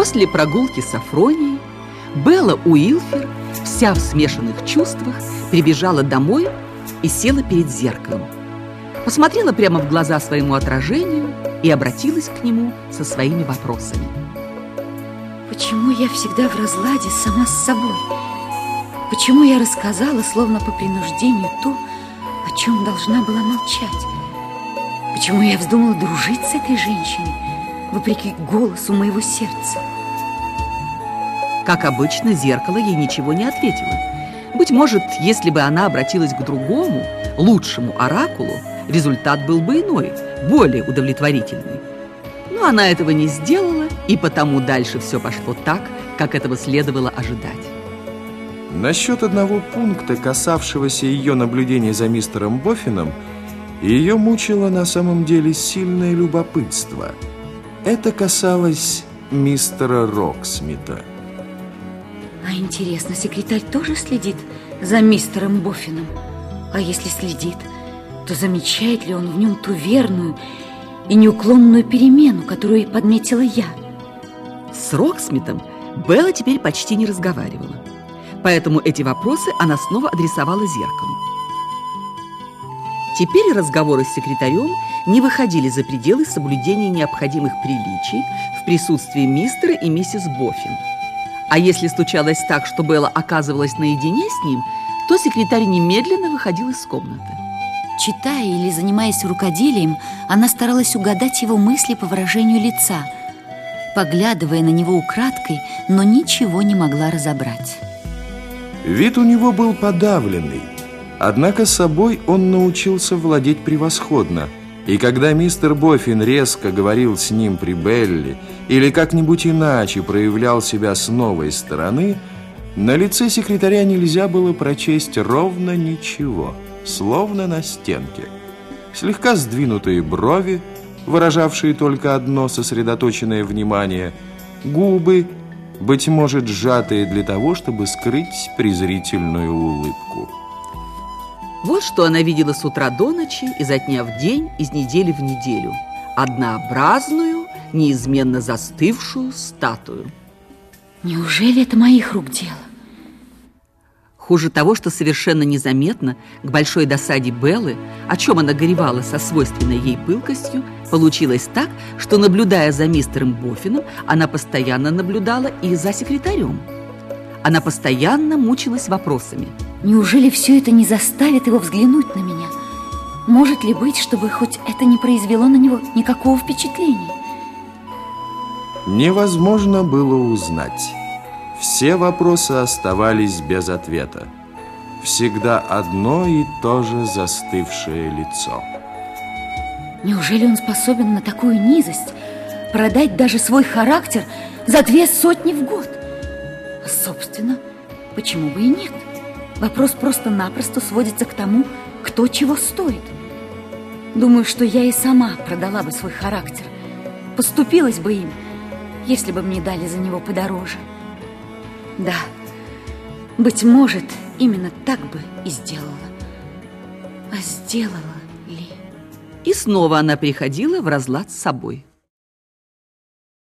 После прогулки с Афронией Белла Уилфер, вся в смешанных чувствах, прибежала домой и села перед зеркалом. Посмотрела прямо в глаза своему отражению и обратилась к нему со своими вопросами. Почему я всегда в разладе сама с собой? Почему я рассказала, словно по принуждению, то, о чем должна была молчать? Почему я вздумала дружить с этой женщиной, вопреки голосу моего сердца? Как обычно, зеркало ей ничего не ответило. Быть может, если бы она обратилась к другому, лучшему оракулу, результат был бы иной, более удовлетворительный. Но она этого не сделала, и потому дальше все пошло так, как этого следовало ожидать. Насчет одного пункта, касавшегося ее наблюдения за мистером Боффином, ее мучило на самом деле сильное любопытство. Это касалось мистера Роксмита. А интересно, секретарь тоже следит за мистером Боффином? А если следит, то замечает ли он в нем ту верную и неуклонную перемену, которую подметила я? С Роксмитом Белла теперь почти не разговаривала. Поэтому эти вопросы она снова адресовала зеркалу. Теперь разговоры с секретарем не выходили за пределы соблюдения необходимых приличий в присутствии мистера и миссис Боффин. А если случалось так, что Белла оказывалась наедине с ним, то секретарь немедленно выходил из комнаты. Читая или занимаясь рукоделием, она старалась угадать его мысли по выражению лица, поглядывая на него украдкой, но ничего не могла разобрать. Вид у него был подавленный, однако собой он научился владеть превосходно – и когда мистер Боффин резко говорил с ним при Белли или как-нибудь иначе проявлял себя с новой стороны, на лице секретаря нельзя было прочесть ровно ничего, словно на стенке. Слегка сдвинутые брови, выражавшие только одно сосредоточенное внимание, губы, быть может, сжатые для того, чтобы скрыть презрительную улыбку. Вот что она видела с утра до ночи, изо дня в день, из недели в неделю. Однообразную, неизменно застывшую статую. Неужели это моих рук дело? Хуже того, что совершенно незаметно, к большой досаде Беллы, о чем она горевала со свойственной ей пылкостью, получилось так, что, наблюдая за мистером Боффином, она постоянно наблюдала и за секретарем. Она постоянно мучилась вопросами – Неужели все это не заставит его взглянуть на меня? Может ли быть, чтобы хоть это не произвело на него никакого впечатления? Невозможно было узнать. Все вопросы оставались без ответа. Всегда одно и то же застывшее лицо. Неужели он способен на такую низость? Продать даже свой характер за две сотни в год? А, собственно, почему бы и нет? Вопрос просто-напросто сводится к тому, кто чего стоит. Думаю, что я и сама продала бы свой характер. Поступилась бы им, если бы мне дали за него подороже. Да, быть может, именно так бы и сделала. А сделала ли? И снова она приходила в разлад с собой.